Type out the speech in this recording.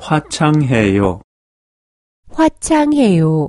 화창해요. 화창해요.